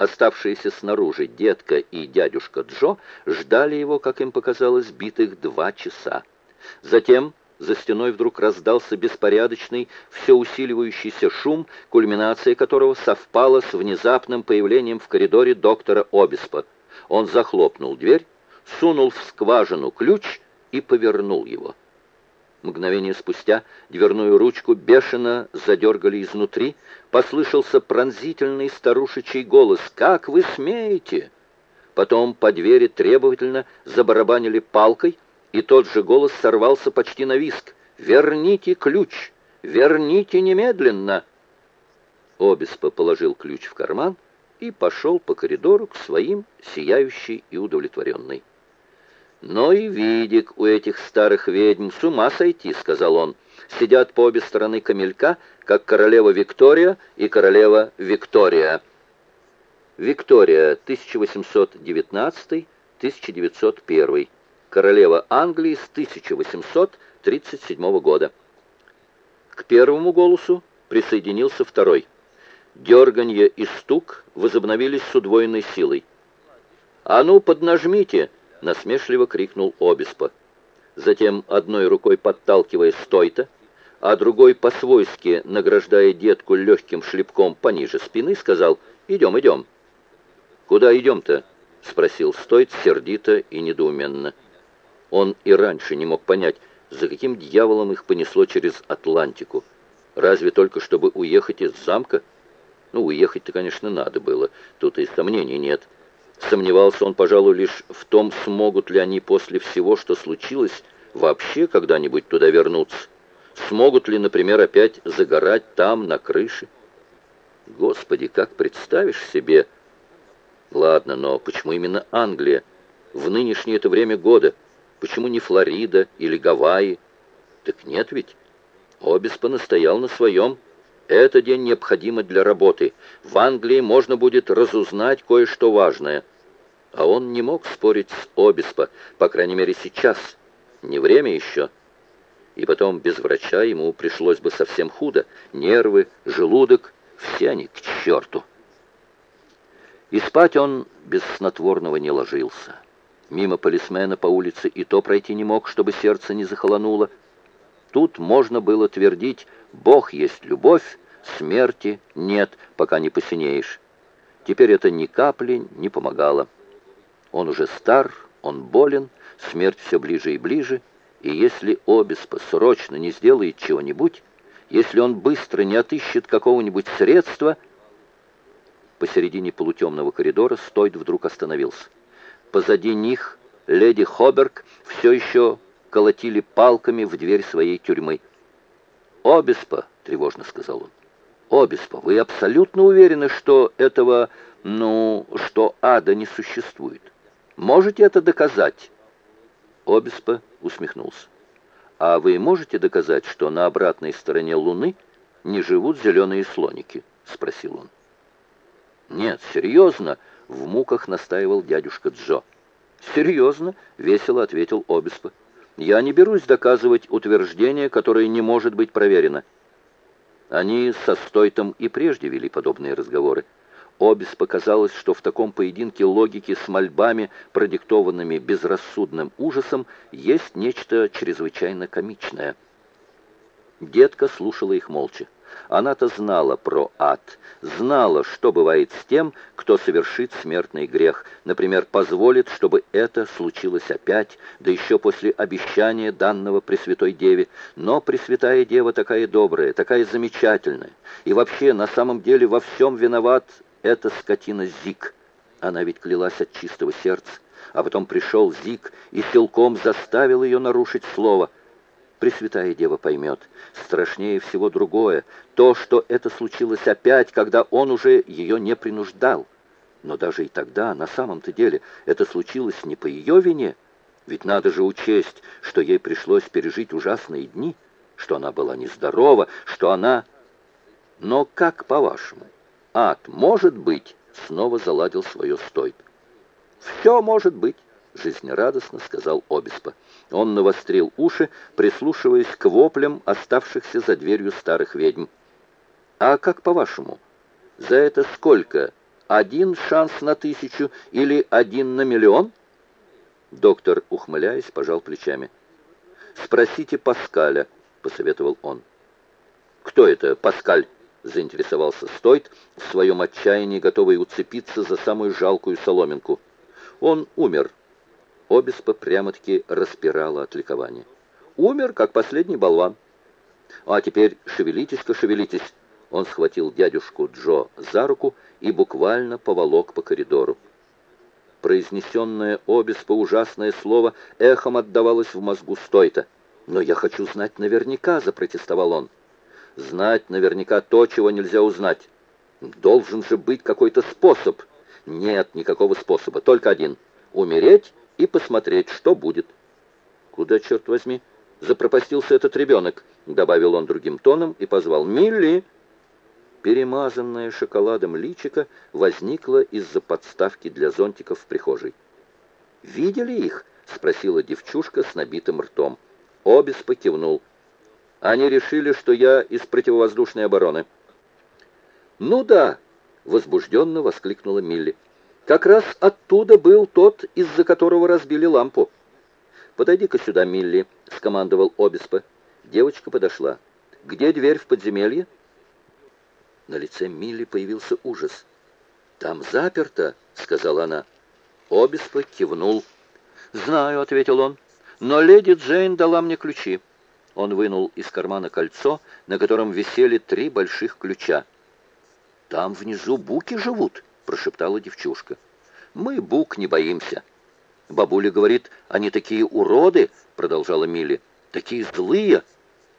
Оставшиеся снаружи детка и дядюшка Джо ждали его, как им показалось, битых два часа. Затем за стеной вдруг раздался беспорядочный, все усиливающийся шум, кульминация которого совпала с внезапным появлением в коридоре доктора Обеспа. Он захлопнул дверь, сунул в скважину ключ и повернул его. Мгновение спустя дверную ручку бешено задергали изнутри, послышался пронзительный старушечий голос «Как вы смеете?» Потом по двери требовательно забарабанили палкой, и тот же голос сорвался почти на виск «Верните ключ! Верните немедленно!» Обеспо положил ключ в карман и пошел по коридору к своим, сияющий и удовлетворенный. «Но и видик у этих старых ведьм с ума сойти», — сказал он. «Сидят по обе стороны камелька, как королева Виктория и королева Виктория». Виктория, 1819-1901. Королева Англии с 1837 года. К первому голосу присоединился второй. Дерганье и стук возобновились с удвоенной силой. «А ну, поднажмите!» — насмешливо крикнул Обеспо. Затем, одной рукой подталкивая Стойта, а другой по-свойски, награждая детку легким шлепком пониже спины, сказал «Идем, идем». «Куда идем-то?» — спросил Стойт сердито и недоуменно. Он и раньше не мог понять, за каким дьяволом их понесло через Атлантику. Разве только чтобы уехать из замка? Ну, уехать-то, конечно, надо было, тут и сомнений нет. — Сомневался он, пожалуй, лишь в том, смогут ли они после всего, что случилось, вообще когда-нибудь туда вернуться. Смогут ли, например, опять загорать там, на крыше? Господи, как представишь себе... Ладно, но почему именно Англия? В нынешнее это время года. Почему не Флорида или Гавайи? Так нет ведь. Обеспо настоял на своем. Это день необходимый для работы. В Англии можно будет разузнать кое-что важное. А он не мог спорить с Обеспо, по крайней мере сейчас. Не время еще. И потом без врача ему пришлось бы совсем худо. Нервы, желудок, все они к черту. И спать он без снотворного не ложился. Мимо полисмена по улице и то пройти не мог, чтобы сердце не захолонуло. Тут можно было твердить «Бог есть любовь, смерти нет, пока не посинеешь». Теперь это ни капли не помогало. Он уже стар, он болен, смерть все ближе и ближе, и если Обеспо срочно не сделает чего-нибудь, если он быстро не отыщет какого-нибудь средства... Посередине полутемного коридора Стойд вдруг остановился. Позади них леди Хоберг все еще колотили палками в дверь своей тюрьмы. «Обеспо», — тревожно сказал он, — «Обеспо, вы абсолютно уверены, что этого, ну, что ада не существует? Можете это доказать?» Обеспо усмехнулся. «А вы можете доказать, что на обратной стороне Луны не живут зеленые слоники?» — спросил он. «Нет, серьезно», — в муках настаивал дядюшка Джо. «Серьезно», — весело ответил Обеспо. Я не берусь доказывать утверждение, которое не может быть проверено. Они со Стойтом и прежде вели подобные разговоры. Обес показалось, что в таком поединке логики с мольбами, продиктованными безрассудным ужасом, есть нечто чрезвычайно комичное. Детка слушала их молча. Она-то знала про ад, знала, что бывает с тем, кто совершит смертный грех, например, позволит, чтобы это случилось опять, да еще после обещания данного Пресвятой Деве. Но Пресвятая Дева такая добрая, такая замечательная, и вообще на самом деле во всем виноват эта скотина Зик. Она ведь клялась от чистого сердца, а потом пришел Зик и силком заставил ее нарушить слово – Пресвятая Дева поймет. Страшнее всего другое, то, что это случилось опять, когда он уже ее не принуждал. Но даже и тогда, на самом-то деле, это случилось не по ее вине. Ведь надо же учесть, что ей пришлось пережить ужасные дни, что она была нездорова, что она... Но как по-вашему? Ад может быть? Снова заладил свое стойп. Все может быть, жизнерадостно сказал Обеспо. Он навострил уши, прислушиваясь к воплям оставшихся за дверью старых ведьм. «А как по-вашему, за это сколько один шанс на тысячу или один на миллион? Доктор, ухмыляясь, пожал плечами. «Спросите Паскаля», — посоветовал он. «Кто это, Паскаль?» — заинтересовался Стойт, в своем отчаянии готовый уцепиться за самую жалкую соломинку. «Он умер». Обеспо прямо-таки распирала от ликования. «Умер, как последний болван». «А теперь шевелитесь-ка, шевелитесь!» Он схватил дядюшку Джо за руку и буквально поволок по коридору. Произнесенное обеспо ужасное слово эхом отдавалось в мозгу Стойта. «Но я хочу знать наверняка», — запротестовал он знать наверняка то, чего нельзя узнать. Должен же быть какой-то способ. Нет никакого способа, только один. Умереть и посмотреть, что будет. Куда, черт возьми, запропастился этот ребенок, добавил он другим тоном и позвал Милли. Перемазанная шоколадом личика возникла из-за подставки для зонтиков в прихожей. «Видели их?» — спросила девчушка с набитым ртом. Обес покивнул. Они решили, что я из противовоздушной обороны. «Ну да!» — возбужденно воскликнула Милли. «Как раз оттуда был тот, из-за которого разбили лампу». «Подойди-ка сюда, Милли», — скомандовал Обеспо. Девочка подошла. «Где дверь в подземелье?» На лице Милли появился ужас. «Там заперто», — сказала она. Обеспо кивнул. «Знаю», — ответил он, — «но леди Джейн дала мне ключи». Он вынул из кармана кольцо, на котором висели три больших ключа. «Там внизу буки живут», — прошептала девчушка. «Мы бук не боимся». «Бабуля говорит, они такие уроды», — продолжала Милли. «Такие злые».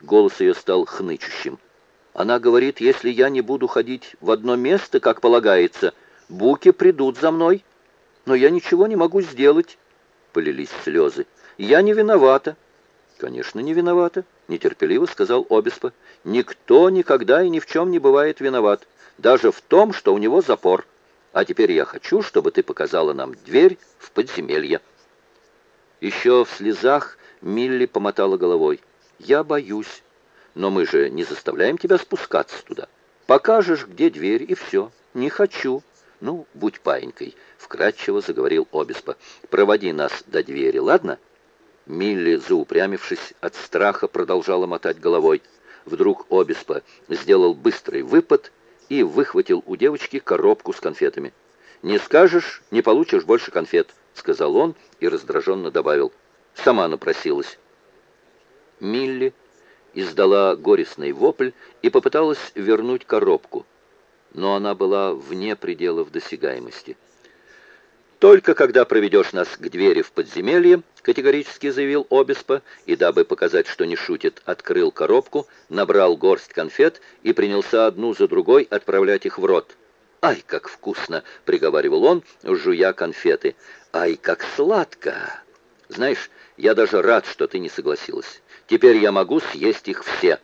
Голос ее стал хнычущим. «Она говорит, если я не буду ходить в одно место, как полагается, буки придут за мной. Но я ничего не могу сделать». Полились слезы. «Я не виновата». «Конечно, не виновата», — нетерпеливо сказал Обеспо. «Никто никогда и ни в чем не бывает виноват, даже в том, что у него запор. А теперь я хочу, чтобы ты показала нам дверь в подземелье». Еще в слезах Милли помотала головой. «Я боюсь. Но мы же не заставляем тебя спускаться туда. Покажешь, где дверь, и все. Не хочу». «Ну, будь паинькой», — вкратчиво заговорил Обеспо. «Проводи нас до двери, ладно?» Милли, заупрямившись от страха, продолжала мотать головой. Вдруг Обеспо сделал быстрый выпад и выхватил у девочки коробку с конфетами. «Не скажешь, не получишь больше конфет», — сказал он и раздраженно добавил. «Сама напросилась». Милли издала горестный вопль и попыталась вернуть коробку, но она была вне пределов досягаемости. «Только когда проведешь нас к двери в подземелье», — категорически заявил Обеспо, и, дабы показать, что не шутит, открыл коробку, набрал горсть конфет и принялся одну за другой отправлять их в рот. «Ай, как вкусно!» — приговаривал он, жуя конфеты. «Ай, как сладко!» «Знаешь, я даже рад, что ты не согласилась. Теперь я могу съесть их все».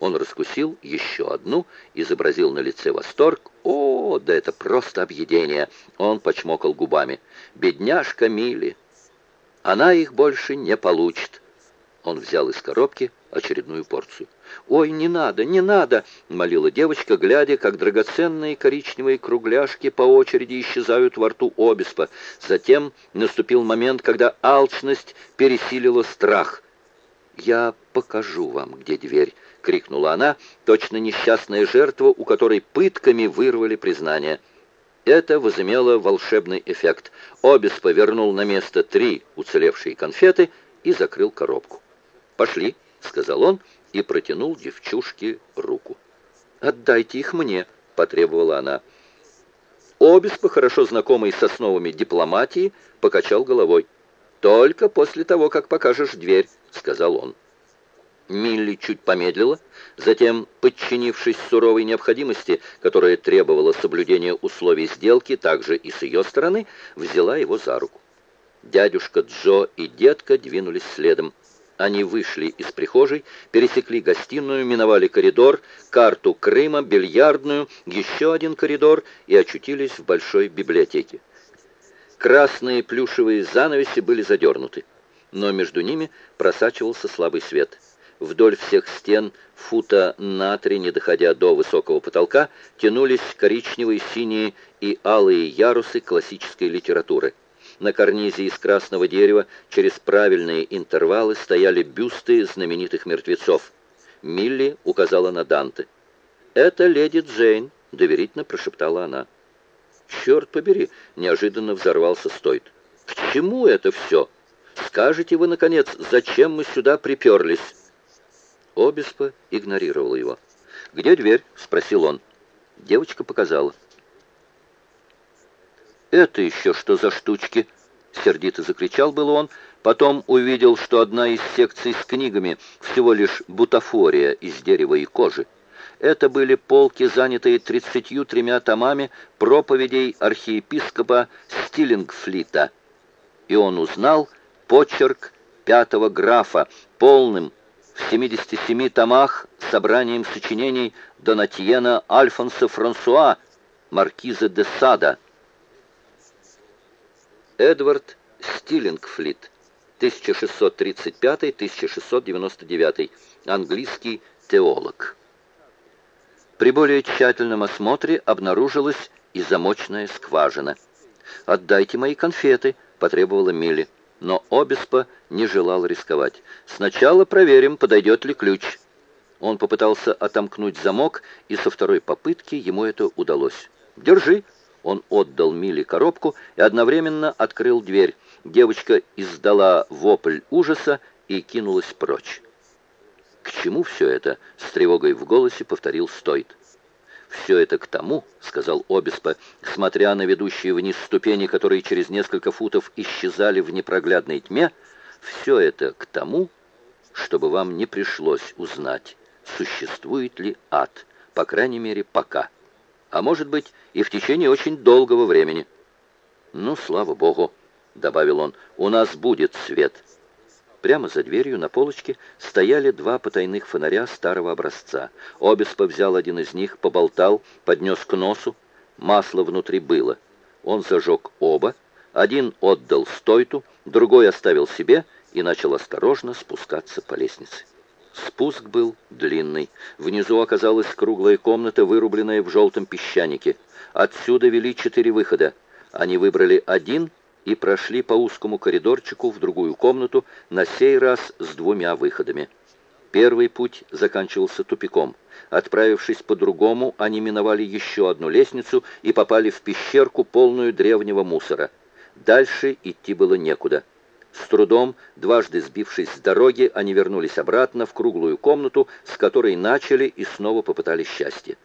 Он раскусил еще одну, изобразил на лице восторг. «О, да это просто объедение!» Он почмокал губами. «Бедняжка Мили! Она их больше не получит!» Он взял из коробки очередную порцию. «Ой, не надо, не надо!» — молила девочка, глядя, как драгоценные коричневые кругляшки по очереди исчезают во рту обеспа. Затем наступил момент, когда алчность пересилила страх. «Я покажу вам, где дверь», крикнула она, точно несчастная жертва, у которой пытками вырвали признание. Это возымело волшебный эффект. Обес повернул на место три уцелевшие конфеты и закрыл коробку. «Пошли», — сказал он и протянул девчушке руку. «Отдайте их мне», — потребовала она. Обеспо, хорошо знакомый с основами дипломатии, покачал головой. «Только после того, как покажешь дверь», — сказал он. Милли чуть помедлила, затем, подчинившись суровой необходимости, которая требовала соблюдения условий сделки также и с ее стороны, взяла его за руку. Дядюшка Джо и детка двинулись следом. Они вышли из прихожей, пересекли гостиную, миновали коридор, карту Крыма, бильярдную, еще один коридор и очутились в большой библиотеке. Красные плюшевые занавеси были задернуты, но между ними просачивался слабый свет – Вдоль всех стен, фута на три, не доходя до высокого потолка, тянулись коричневые, синие и алые ярусы классической литературы. На карнизе из красного дерева через правильные интервалы стояли бюсты знаменитых мертвецов. Милли указала на Данте. «Это леди Джейн», — доверительно прошептала она. «Черт побери!» — неожиданно взорвался Стойт. «К чему это все? Скажите вы, наконец, зачем мы сюда приперлись?» Обеспо игнорировал его. «Где дверь?» — спросил он. Девочка показала. «Это еще что за штучки?» — сердито закричал был он. Потом увидел, что одна из секций с книгами всего лишь бутафория из дерева и кожи. Это были полки, занятые тридцатью тремя томами проповедей архиепископа Стиллингфлита. И он узнал почерк пятого графа, полным в 77 томах собранием сочинений Донатьена Альфонса Франсуа, маркиза де Сада. Эдвард Стиллингфлит, 1635-1699, английский теолог. При более тщательном осмотре обнаружилась и замочная скважина. «Отдайте мои конфеты», — потребовала Милли. Но Обеспо не желал рисковать. «Сначала проверим, подойдет ли ключ». Он попытался отомкнуть замок, и со второй попытки ему это удалось. «Держи!» Он отдал Миле коробку и одновременно открыл дверь. Девочка издала вопль ужаса и кинулась прочь. «К чему все это?» — с тревогой в голосе повторил Стойт. «Все это к тому», — сказал Обеспо, смотря на ведущие вниз ступени, которые через несколько футов исчезали в непроглядной тьме, «все это к тому, чтобы вам не пришлось узнать, существует ли ад, по крайней мере, пока, а может быть и в течение очень долгого времени». «Ну, слава Богу», — добавил он, — «у нас будет свет». Прямо за дверью на полочке стояли два потайных фонаря старого образца. Обеспо взял один из них, поболтал, поднес к носу. Масло внутри было. Он зажег оба. Один отдал Стойту, другой оставил себе и начал осторожно спускаться по лестнице. Спуск был длинный. Внизу оказалась круглая комната, вырубленная в желтом песчанике. Отсюда вели четыре выхода. Они выбрали один — и прошли по узкому коридорчику в другую комнату, на сей раз с двумя выходами. Первый путь заканчивался тупиком. Отправившись по другому, они миновали еще одну лестницу и попали в пещерку, полную древнего мусора. Дальше идти было некуда. С трудом, дважды сбившись с дороги, они вернулись обратно в круглую комнату, с которой начали и снова попытались счастье.